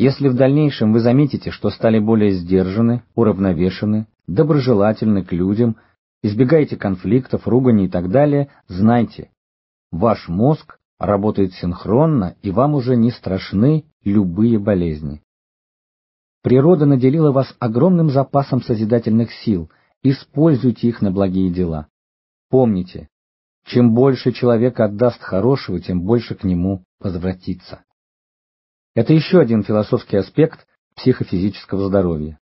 Если в дальнейшем вы заметите, что стали более сдержаны, уравновешены, доброжелательны к людям, избегаете конфликтов, ругани и так далее, знайте, ваш мозг работает синхронно, и вам уже не страшны любые болезни. Природа наделила вас огромным запасом созидательных сил, используйте их на благие дела. Помните, чем больше человек отдаст хорошего, тем больше к нему возвратится. Это еще один философский аспект психофизического здоровья.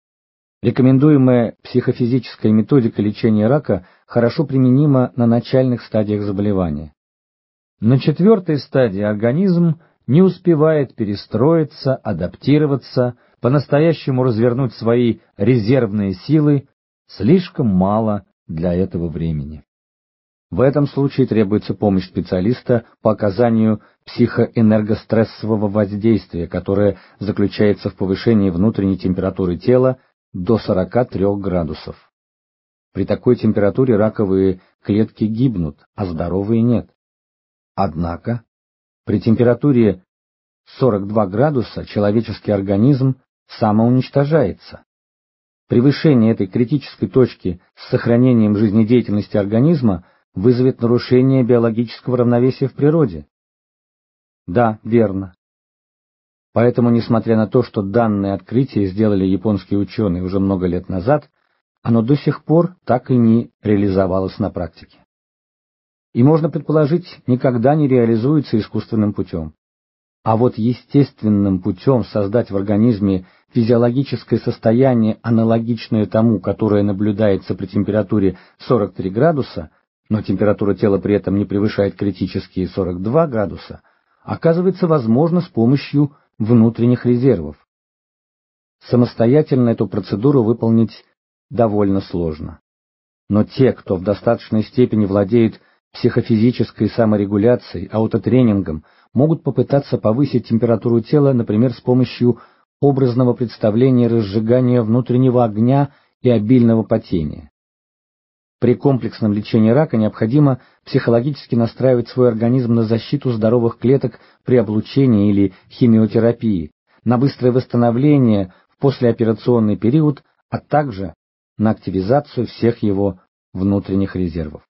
Рекомендуемая психофизическая методика лечения рака хорошо применима на начальных стадиях заболевания. На четвертой стадии организм не успевает перестроиться, адаптироваться, по-настоящему развернуть свои резервные силы, слишком мало для этого времени. В этом случае требуется помощь специалиста по оказанию психоэнергострессового воздействия, которое заключается в повышении внутренней температуры тела до 43 градусов. При такой температуре раковые клетки гибнут, а здоровые нет. Однако при температуре 42 градуса человеческий организм самоуничтожается. Превышение этой критической точки с сохранением жизнедеятельности организма вызовет нарушение биологического равновесия в природе. Да, верно. Поэтому, несмотря на то, что данное открытие сделали японские ученые уже много лет назад, оно до сих пор так и не реализовалось на практике. И можно предположить, никогда не реализуется искусственным путем. А вот естественным путем создать в организме физиологическое состояние, аналогичное тому, которое наблюдается при температуре 43 градуса, но температура тела при этом не превышает критические 42 градуса, оказывается возможно с помощью внутренних резервов. Самостоятельно эту процедуру выполнить довольно сложно. Но те, кто в достаточной степени владеет психофизической саморегуляцией, аутотренингом, могут попытаться повысить температуру тела, например, с помощью образного представления разжигания внутреннего огня и обильного потения. При комплексном лечении рака необходимо психологически настраивать свой организм на защиту здоровых клеток при облучении или химиотерапии, на быстрое восстановление в послеоперационный период, а также на активизацию всех его внутренних резервов.